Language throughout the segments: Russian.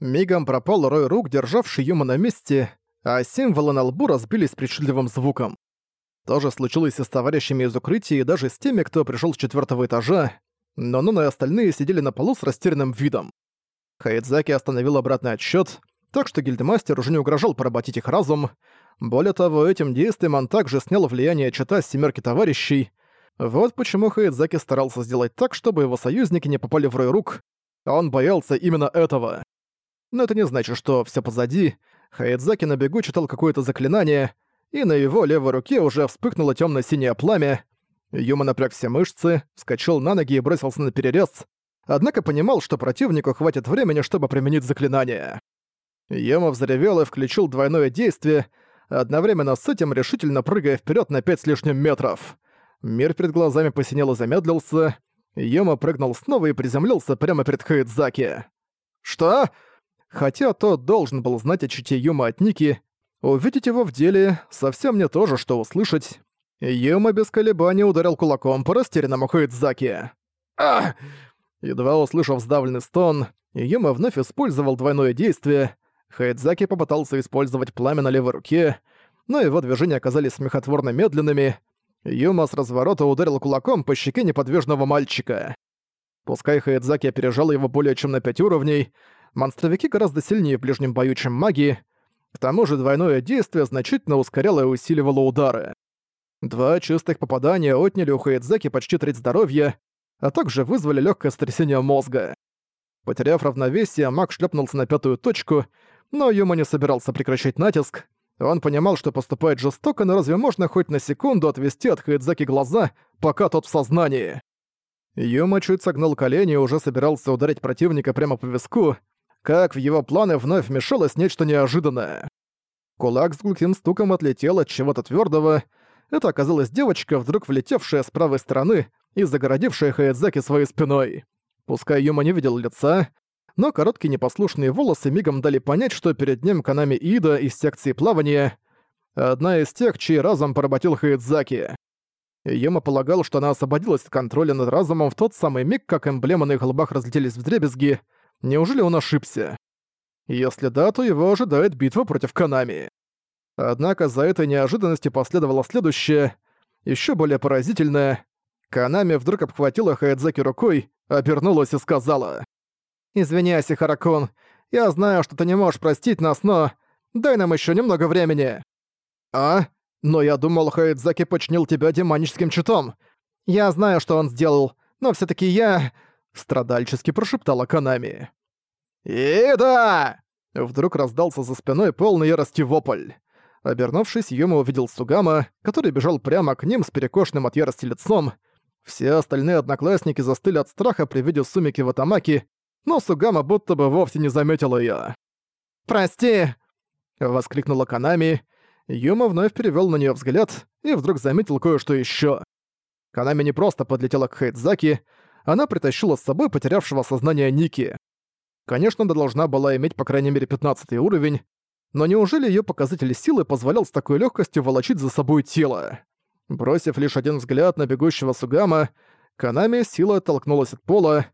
Мигом пропал рой рук, державший Юма на месте, а символы на лбу разбились причудливым звуком. То же случилось и с товарищами из укрытия, и даже с теми, кто пришел с четвертого этажа, но Нуна и остальные сидели на полу с растерянным видом. Хайдзаки остановил обратный отсчет, так что гильдмастер уже не угрожал поработить их разум. Более того, этим действием он также снял влияние чита с семерки товарищей. Вот почему Хайдзаки старался сделать так, чтобы его союзники не попали в рой рук. Он боялся именно этого. Но это не значит, что все позади. Хайдзаки на бегу читал какое-то заклинание, и на его левой руке уже вспыхнуло темно синее пламя. Юма напряг все мышцы, вскочил на ноги и бросился на перерез, однако понимал, что противнику хватит времени, чтобы применить заклинание. Юма взревел и включил двойное действие, одновременно с этим решительно прыгая вперед на пять с лишним метров. Мир перед глазами посинел и замедлился. Юма прыгнул снова и приземлился прямо перед Хайдзаки. «Что?» Хотя тот должен был знать о чите Юма от Ники, увидеть его в деле совсем не то же, что услышать. Юма без колебаний ударил кулаком по растерянному Хайдзаки. «Ах!» Едва услышав сдавленный стон, Юма вновь использовал двойное действие. Хайдзаки попытался использовать пламя на левой руке, но его движения оказались смехотворно медленными. Юма с разворота ударил кулаком по щеке неподвижного мальчика. Пускай Хайдзаки опережал его более чем на пять уровней, монстровики гораздо сильнее в ближнем бою, чем маги. К тому же двойное действие значительно ускоряло и усиливало удары. Два чистых попадания отняли у Хайдзаки почти треть здоровья, а также вызвали легкое сотрясение мозга. Потеряв равновесие, маг шлепнулся на пятую точку, но Юма не собирался прекращать натиск. Он понимал, что поступает жестоко, но разве можно хоть на секунду отвести от Хайдзаки глаза, пока тот в сознании? Юма чуть согнул колени и уже собирался ударить противника прямо по виску, как в его планы вновь вмешалось нечто неожиданное. Кулак с глухим стуком отлетел от чего-то твердого. Это оказалась девочка, вдруг влетевшая с правой стороны и загородившая Хаядзаки своей спиной. Пускай Юма не видел лица, но короткие непослушные волосы мигом дали понять, что перед ним Канами Ида из секции плавания, одна из тех, чей разум поработил Хаядзаки. Юма полагал, что она освободилась от контроля над разумом в тот самый миг, как эмблемы на их лбах разлетелись в дребезги, Неужели он ошибся? Если да, то его ожидает битва против Канами. Однако за этой неожиданностью последовало следующее, еще более поразительное. Канами вдруг обхватила Хаядзаки рукой, обернулась и сказала. «Извини, Асихаракун, я знаю, что ты не можешь простить нас, но... Дай нам еще немного времени!» «А? Но я думал, Хаядзаки починил тебя демоническим чутом. Я знаю, что он сделал, но все таки я...» страдальчески прошептала Канами. «Ида!» Вдруг раздался за спиной полный ярости вопль. Обернувшись, Юма увидел Сугама, который бежал прямо к ним с перекошенным от ярости лицом. Все остальные одноклассники застыли от страха при виде Сумики в Атамаки, но Сугама будто бы вовсе не заметил её. «Прости!» — воскликнула Канами. Юма вновь перевёл на неё взгляд и вдруг заметил кое-что ещё. Канами не просто подлетела к Хайдзаки, она притащила с собой потерявшего сознание Ники. Конечно, она должна была иметь по крайней мере 15 уровень, но неужели ее показатель силы позволял с такой легкостью волочить за собой тело? Бросив лишь один взгляд на бегущего Сугама, Канами сила оттолкнулась от пола.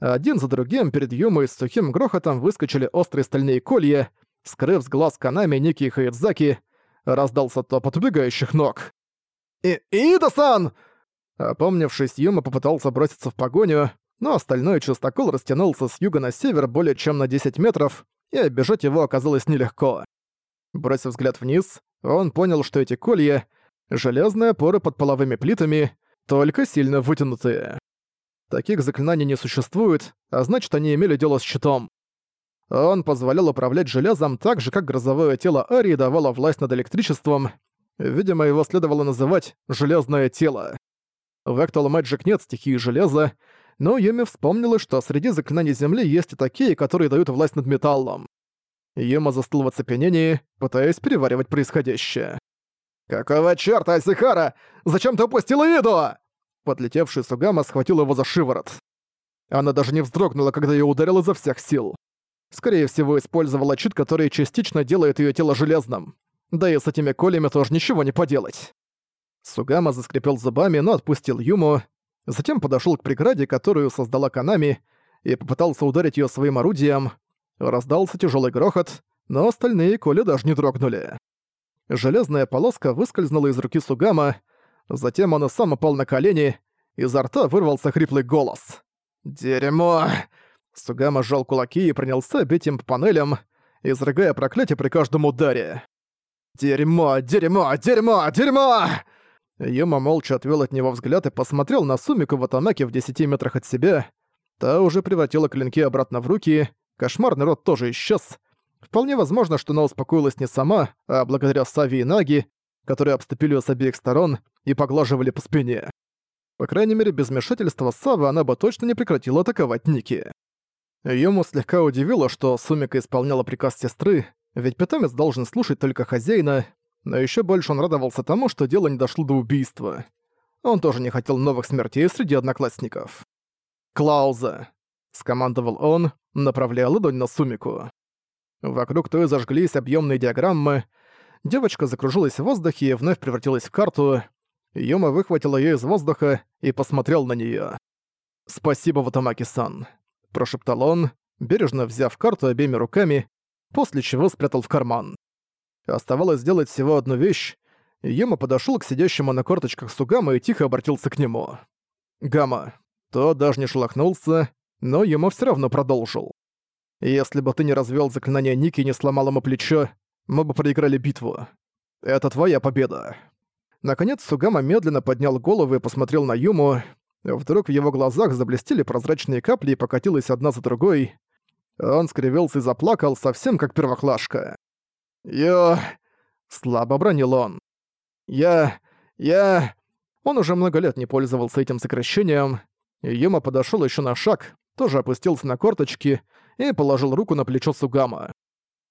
Один за другим перед Юмой с сухим грохотом выскочили острые стальные колья, скрыв с глаз Канами, Ники и Хаидзаки, раздался топот убегающих ног. «И Ида-сан!» Опомнившись, Юма попытался броситься в погоню, но остальной частокол растянулся с юга на север более чем на 10 метров, и оббежать его оказалось нелегко. Бросив взгляд вниз, он понял, что эти колья — железные опоры под половыми плитами, только сильно вытянутые. Таких заклинаний не существует, а значит, они имели дело с щитом. Он позволял управлять железом так же, как грозовое тело Арии давало власть над электричеством. Видимо, его следовало называть «железное тело». В Actual Magic нет стихии железа, но Юми вспомнила, что среди заклинаний Земли есть и такие, которые дают власть над металлом. Юма застыл в оцепенении, пытаясь переваривать происходящее. «Какого чёрта, Асихара? Зачем ты упустила Иду?» Подлетевший Сугама схватил его за шиворот. Она даже не вздрогнула, когда её ударил изо всех сил. Скорее всего, использовала чит, который частично делает её тело железным. Да и с этими колями тоже ничего не поделать. Сугама заскрипел зубами, но отпустил Юму, затем подошел к преграде, которую создала Канами, и попытался ударить ее своим орудием. Раздался тяжелый грохот, но остальные коли даже не дрогнули. Железная полоска выскользнула из руки Сугама, затем он и сам упал на колени, изо рта вырвался хриплый голос. «Дерьмо!» Сугама сжал кулаки и принялся бить им по панелям, изрыгая проклятие при каждом ударе. «Дерьмо! Дерьмо! Дерьмо! Дерьмо!» Юма молча отвел от него взгляд и посмотрел на Сумику в Атамаке в десяти метрах от себя. Та уже превратила клинки обратно в руки, кошмарный рот тоже исчез. Вполне возможно, что она успокоилась не сама, а благодаря Сави и Наги, которые обступили ее с обеих сторон и поглаживали по спине. По крайней мере, без вмешательства Савы она бы точно не прекратила атаковать Ники. Юму слегка удивило, что Сумика исполняла приказ сестры, ведь питомец должен слушать только хозяина, но еще больше он радовался тому, что дело не дошло до убийства. Он тоже не хотел новых смертей среди одноклассников. «Клауза!» — скомандовал он, направляя ладонь на Сумику. Вокруг той зажглись объемные диаграммы, девочка закружилась в воздухе и вновь превратилась в карту. Юма выхватила ее из воздуха и посмотрел на нее. «Спасибо, Ватамаки-сан», — прошептал он, бережно взяв карту обеими руками, после чего спрятал в карман. Оставалось сделать всего одну вещь. Юма подошёл к сидящему на корточках Сугама и тихо обратился к нему. «Гамма». Тот даже не шелохнулся, но Юма всё равно продолжил. «Если бы ты не развёл заклинание Ники и не сломал ему плечо, мы бы проиграли битву. Это твоя победа». Наконец Сугама медленно поднял голову и посмотрел на Юму. Вдруг в его глазах заблестели прозрачные капли и покатилась одна за другой. Он скривился и заплакал, совсем как первоклашка. «Я...» — слабо бронил он. «Я... я...» Он уже много лет не пользовался этим сокращением. Юма подошёл ещё на шаг, тоже опустился на корточки и положил руку на плечо Сугама.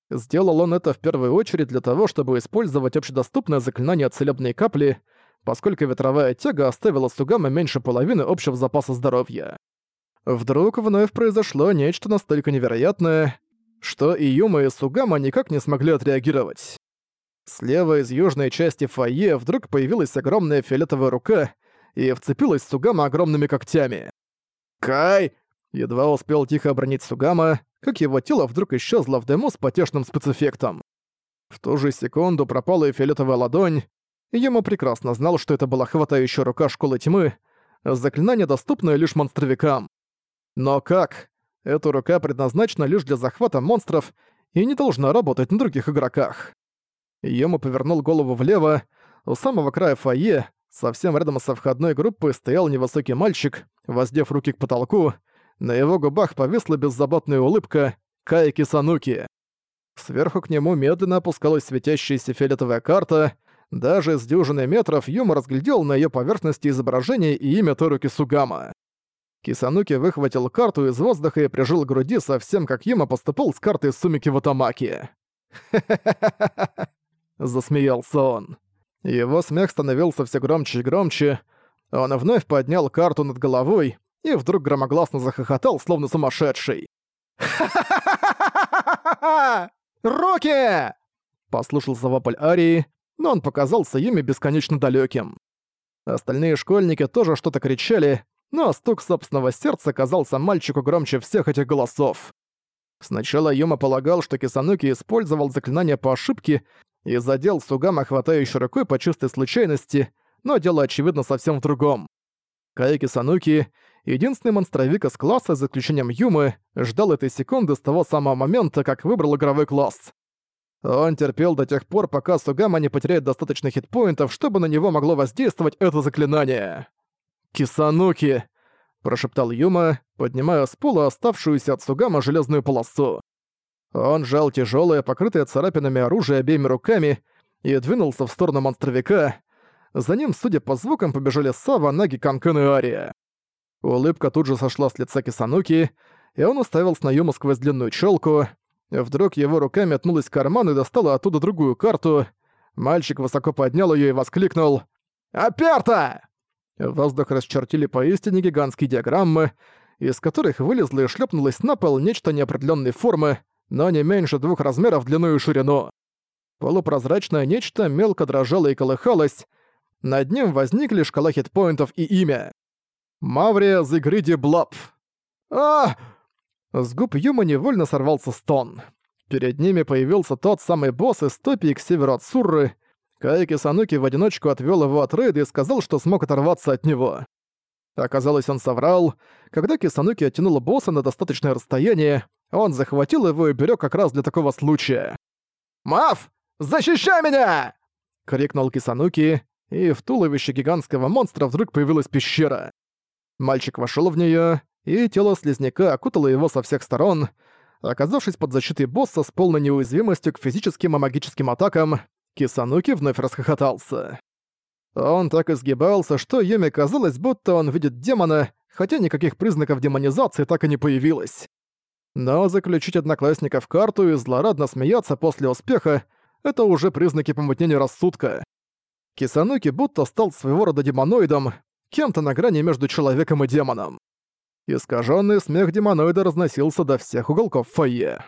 Сделал он это в первую очередь для того, чтобы использовать общедоступное заклинание целебной капли, поскольку ветровая тяга оставила Сугама меньше половины общего запаса здоровья. Вдруг вновь произошло нечто настолько невероятное, что и Юма, и Сугама никак не смогли отреагировать. Слева из южной части фойе вдруг появилась огромная фиолетовая рука и вцепилась Сугама огромными когтями. «Кай!» Едва успел тихо обронить Сугама, как его тело вдруг исчезло в дыму с потешным спецэффектом. В ту же секунду пропала и фиолетовая ладонь, Юма прекрасно знал, что это была хватающая рука Школы Тьмы, заклинание, доступное лишь монстровикам. Но как? Эта рука предназначена лишь для захвата монстров и не должна работать на других игроках. Йома повернул голову влево. У самого края фойе, совсем рядом со входной группой, стоял невысокий мальчик, воздев руки к потолку. На его губах повисла беззаботная улыбка Кайки Сануки. Сверху к нему медленно опускалась светящаяся фиолетовая карта. Даже с дюжины метров Юма разглядел на ее поверхности изображение и имя Торуки Сугама. Кисануки выхватил карту из воздуха и прижал к груди совсем как Юма поступал с картой Сумики Ватамаки. Засмеялся он. Его смех становился все громче и громче. Он вновь поднял карту над головой и вдруг громогласно захохотал, словно сумасшедший. «Ха-ха-ха-ха-ха-ха! Руки!» Послушался вопль Арии, но он показался Юме бесконечно далеким. Остальные школьники тоже что-то кричали, но стук собственного сердца казался мальчику громче всех этих голосов. Сначала Юма полагал, что Кисануки использовал заклинание по ошибке и задел Сугама хватающей рукой по чистой случайности, но дело очевидно совсем в другом. Кай Кисануки, единственный монстровик из класса, за исключением Юмы, ждал этой секунды с того самого момента, как выбрал игровой класс. Он терпел до тех пор, пока Сугама не потеряет достаточно хитпоинтов, чтобы на него могло воздействовать это заклинание. «Кисануки!» – прошептал Юма, поднимая с пола оставшуюся от Сугама железную полосу. Он жал тяжелое, покрытое царапинами оружие обеими руками и двинулся в сторону монстровика. За ним, судя по звукам, побежали Сава, Наги, Канкан и Ария. Улыбка тут же сошла с лица Кисануки, и он уставился на Юму сквозь длинную челку. Вдруг его рука метнулась в карман и достала оттуда другую карту. Мальчик высоко поднял ее и воскликнул «Аперта!» Воздух расчертили поистине гигантские диаграммы, из которых вылезло и шлепнулось на пол нечто неопределенной формы, но не меньше двух размеров длину и ширину. Полупрозрачное нечто мелко дрожало и колыхалось. Над ним возникли шкала хитпоинтов и имя. Маврия Зигриди Блап. а С губ Юма невольно сорвался стон. Перед ними появился тот самый босс из топии к северу от Сурры. Кайки Сануки в одиночку отвёл его от рейда и сказал, что смог оторваться от него. Оказалось, он соврал. Когда Кисануки оттянула босса на достаточное расстояние, он захватил его и берег как раз для такого случая. «Мав, защищай меня!» — крикнул Кисануки, и в туловище гигантского монстра вдруг появилась пещера. Мальчик вошел в нее, и тело слизняка окутало его со всех сторон. Оказавшись под защитой босса с полной неуязвимостью к физическим и магическим атакам, Кисануки вновь расхохотался. Он так изгибался, что Юме казалось, будто он видит демона, хотя никаких признаков демонизации так и не появилось. Но заключить одноклассника в карту и злорадно смеяться после успеха — это уже признаки помутнения рассудка. Кисануки будто стал своего рода демоноидом, кем-то на грани между человеком и демоном. Искаженный смех демоноида разносился до всех уголков фойе.